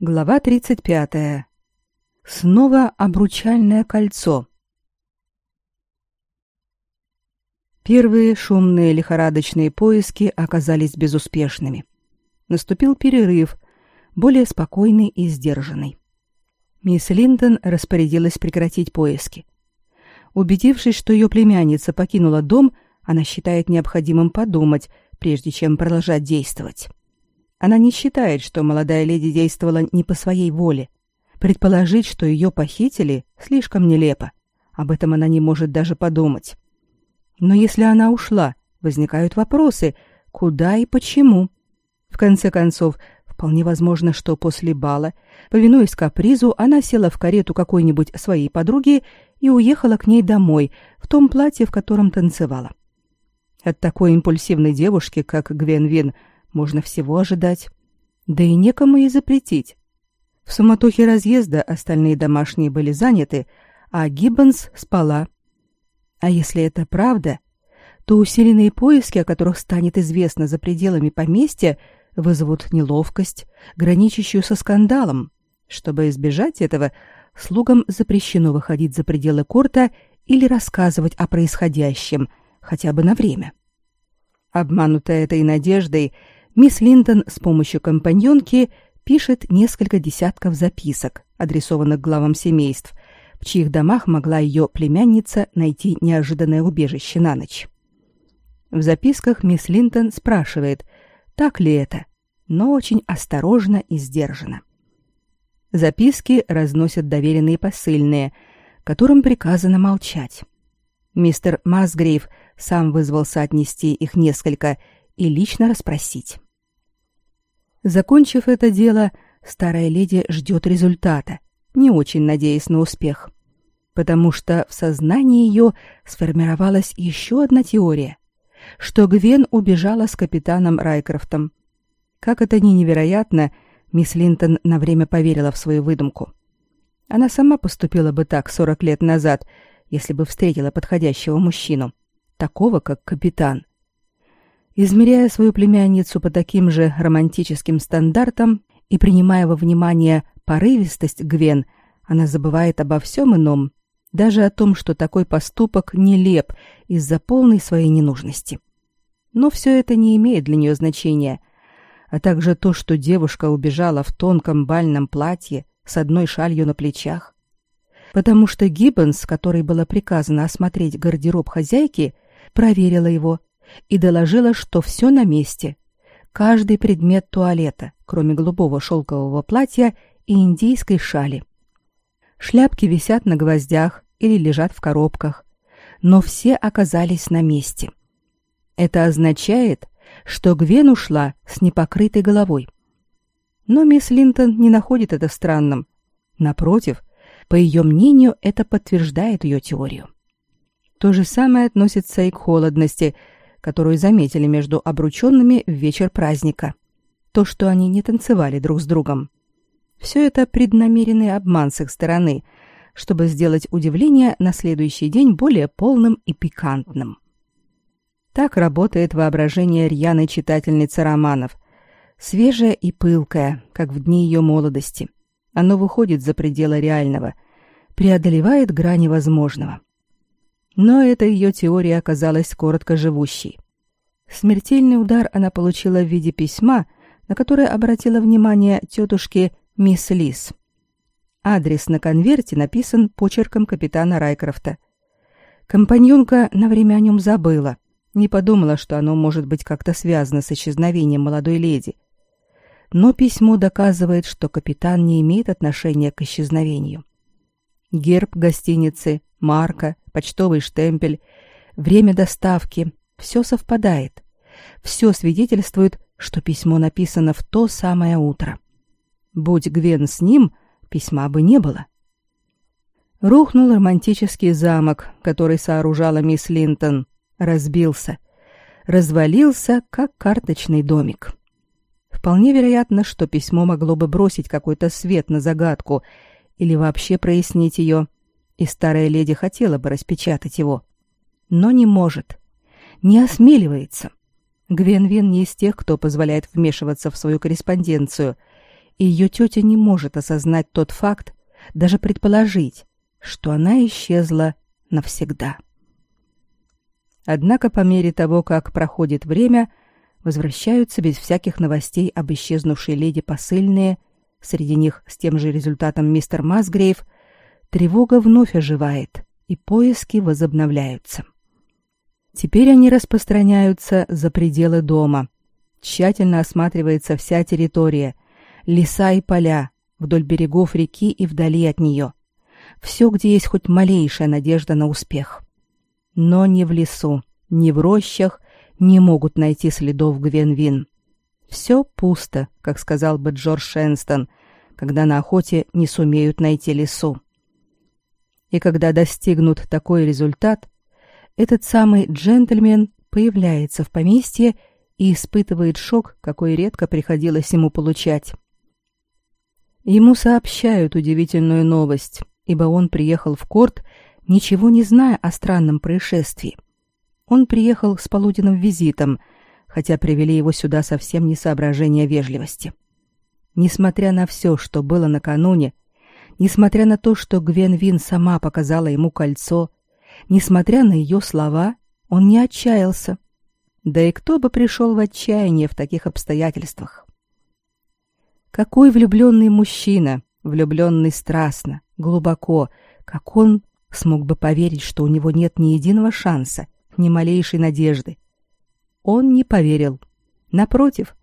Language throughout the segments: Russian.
Глава 35. Снова обручальное кольцо. Первые шумные лихорадочные поиски оказались безуспешными. Наступил перерыв, более спокойный и сдержанный. Мисс Линдон распорядилась прекратить поиски. Убедившись, что ее племянница покинула дом, она считает необходимым подумать, прежде чем продолжать действовать. Она не считает, что молодая леди действовала не по своей воле. Предположить, что ее похитили, слишком нелепо. Об этом она не может даже подумать. Но если она ушла, возникают вопросы, куда и почему. В конце концов, вполне возможно, что после бала, повинуясь капризу, она села в карету какой-нибудь своей подруги и уехала к ней домой в том платье, в котором танцевала. От такой импульсивной девушки, как Гвен Вин, можно всего ожидать. Да и некому и запретить. В суматохе разъезда остальные домашние были заняты, а Гиббонс спала. А если это правда, то усиленные поиски, о которых станет известно за пределами поместья, вызовут неловкость, граничащую со скандалом. Чтобы избежать этого, слугам запрещено выходить за пределы корта или рассказывать о происходящем, хотя бы на время. Обманутая этой надеждой, Мисс Линтон с помощью компаньонки пишет несколько десятков записок, адресованных главам семейств, в чьих домах могла ее племянница найти неожиданное убежище на ночь. В записках мисс Линтон спрашивает, так ли это, но очень осторожно и сдержанно. Записки разносят доверенные посыльные, которым приказано молчать. Мистер Масгрейв сам вызвался отнести их несколько и лично расспросить. Закончив это дело, старая леди ждет результата, не очень надеясь на успех. Потому что в сознании ее сформировалась еще одна теория, что Гвен убежала с капитаном Райкрофтом. Как это ни невероятно, мисс Линтон на время поверила в свою выдумку. Она сама поступила бы так 40 лет назад, если бы встретила подходящего мужчину, такого как капитан. Измеряя свою племянницу по таким же романтическим стандартам и принимая во внимание порывистость Гвен, она забывает обо всем ином, даже о том, что такой поступок нелеп из-за полной своей ненужности. Но все это не имеет для нее значения, а также то, что девушка убежала в тонком бальном платье с одной шалью на плечах. Потому что Гиббонс, которой было приказано осмотреть гардероб хозяйки, проверила его и доложила, что все на месте. Каждый предмет туалета, кроме голубого шелкового платья и индийской шали. Шляпки висят на гвоздях или лежат в коробках, но все оказались на месте. Это означает, что Гвен ушла с непокрытой головой. Но мисс Линтон не находит это странным. Напротив, по ее мнению, это подтверждает ее теорию. То же самое относится и к холодности, которую заметили между обрученными в вечер праздника. То, что они не танцевали друг с другом. Все это преднамеренный обман с их стороны, чтобы сделать удивление на следующий день более полным и пикантным. Так работает воображение рьяной читательницы романов. Свежее и пылкое, как в дни ее молодости. Оно выходит за пределы реального, преодолевает грани возможного. Но эта ее теория оказалась короткоживущей. Смертельный удар она получила в виде письма, на которое обратила внимание тетушки мисс Лис. Адрес на конверте написан почерком капитана Райкрофта. Компаньонка на время о нем забыла, не подумала, что оно может быть как-то связано с исчезновением молодой леди. Но письмо доказывает, что капитан не имеет отношения к исчезновению. Герб гостиницы, марка, почтовый штемпель, время доставки — все совпадает. Все свидетельствует, что письмо написано в то самое утро. Будь Гвен с ним, письма бы не было. Рухнул романтический замок, который сооружала мисс Линтон, разбился, развалился, как карточный домик. Вполне вероятно, что письмо могло бы бросить какой-то свет на загадку или вообще прояснить ее, и старая леди хотела бы распечатать его, но не может, не осмеливается. Гвен Вин не из тех, кто позволяет вмешиваться в свою корреспонденцию, и ее тетя не может осознать тот факт, даже предположить, что она исчезла навсегда. Однако по мере того, как проходит время, возвращаются без всяких новостей об исчезнувшей леди посыльные, среди них с тем же результатом мистер Масгрейв, тревога вновь оживает, и поиски возобновляются. Теперь они распространяются за пределы дома. Тщательно осматривается вся территория, леса и поля, вдоль берегов реки и вдали от нее. Все, где есть хоть малейшая надежда на успех. Но ни в лесу, ни в рощах не могут найти следов Гвенвин. Все пусто, как сказал бы Джордж Шенстон, когда на охоте не сумеют найти лесу. И когда достигнут такой результат, этот самый джентльмен появляется в поместье и испытывает шок, какой редко приходилось ему получать. Ему сообщают удивительную новость, ибо он приехал в Корт, ничего не зная о странном происшествии. Он приехал с полуденным визитом, хотя привели его сюда совсем не соображения вежливости. Несмотря на все, что было накануне, несмотря на то, что Гвен Вин сама показала ему кольцо, несмотря на ее слова, он не отчаялся. Да и кто бы пришел в отчаяние в таких обстоятельствах? Какой влюбленный мужчина, влюбленный страстно, глубоко, как он смог бы поверить, что у него нет ни единого шанса, ни малейшей надежды. Он не поверил. Напротив,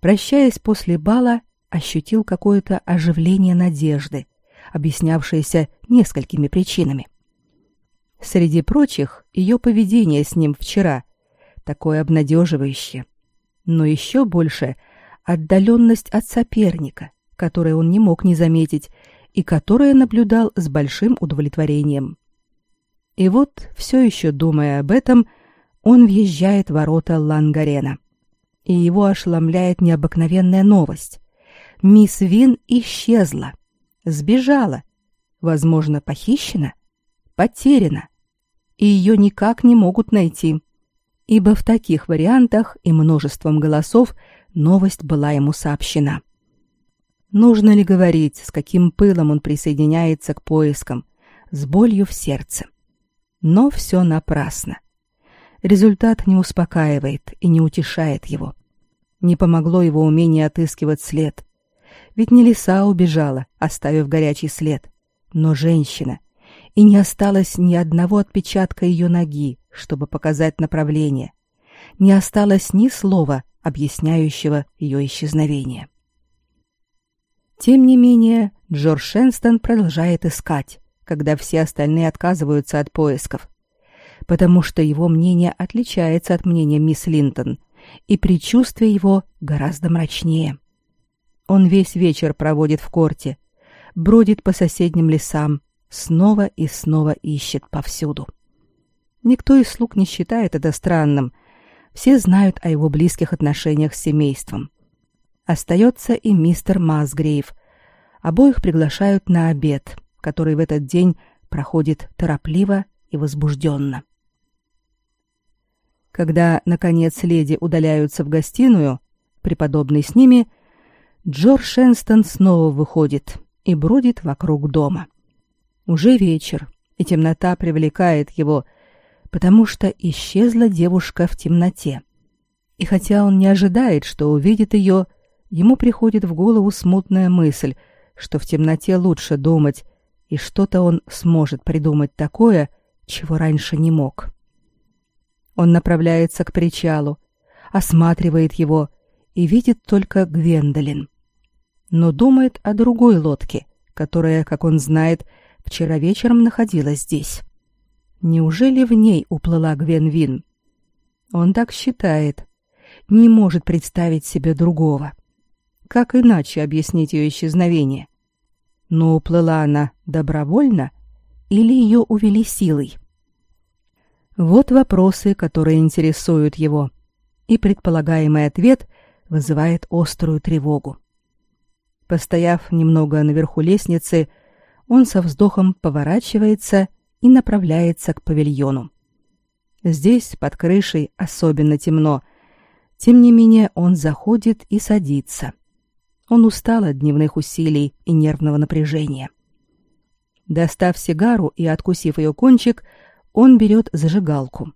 прощаясь после бала, ощутил какое-то оживление надежды, объяснявшееся несколькими причинами. Среди прочих, ее поведение с ним вчера, такое обнадеживающее. Но еще больше отдаленность от соперника, которой он не мог не заметить и которое наблюдал с большим удовлетворением. И вот, все еще думая об этом, он въезжает в ворота Лангарена. И его ошеломляет необыкновенная новость. Мисс Вин исчезла, сбежала, возможно, похищена, потеряна, и ее никак не могут найти, ибо в таких вариантах и множеством голосов новость была ему сообщена. Нужно ли говорить, с каким пылом он присоединяется к поискам, с болью в сердце? Но все напрасно. Результат не успокаивает и не утешает его. Не помогло его умение отыскивать след. Ведь не лиса убежала, оставив горячий след, но женщина, и не осталось ни одного отпечатка ее ноги, чтобы показать направление. Не осталось ни слова, объясняющего ее исчезновение. Тем не менее, Джордж Шенстон продолжает искать, когда все остальные отказываются от поисков, потому что его мнение отличается от мнения мисс Линтон, и предчувствие его гораздо мрачнее. Он весь вечер проводит в корте, бродит по соседним лесам, снова и снова исчет повсюду. Никто из слуг не считает это странным. Все знают о его близких отношениях с семейством. Остается и мистер Масгрейв. Обоих приглашают на обед, который в этот день проходит торопливо и возбужденно. Когда, наконец, леди удаляются в гостиную, преподобный с ними, Джордж Шенстон снова выходит и бродит вокруг дома. Уже вечер, и темнота привлекает его, потому что исчезла девушка в темноте. И хотя он не ожидает, что увидит ее, ему приходит в голову смутная мысль, что в темноте лучше думать, и что-то он сможет придумать такое, чего раньше не мог. Он направляется к причалу, осматривает его и видит только Гвендолин. Но думает о другой лодке, которая, как он знает, вчера вечером находилась здесь. Неужели в ней уплыла Гвенвин? Он так считает. Не может представить себе другого. — как иначе объяснить ее исчезновение? Но уплыла она добровольно или ее увели силой? Вот вопросы, которые интересуют его, и предполагаемый ответ вызывает острую тревогу. Постояв немного наверху лестницы, он со вздохом поворачивается и направляется к павильону. Здесь, под крышей, особенно темно. Тем не менее, он заходит и садится. Он устал от дневных усилий и нервного напряжения. Достав сигару и откусив ее кончик, он берет зажигалку.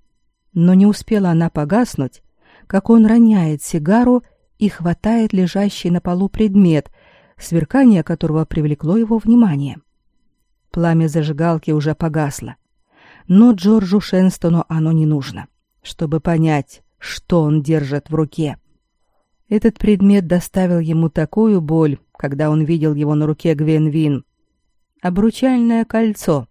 Но не успела она погаснуть, как он роняет сигару и хватает лежащий на полу предмет, сверкание которого привлекло его внимание. Пламя зажигалки уже погасло. Но Джорджу Шенстону оно не нужно, чтобы понять, что он держит в руке. Этот предмет доставил ему такую боль, когда он видел его на руке Гвен Вин. Обручальное кольцо,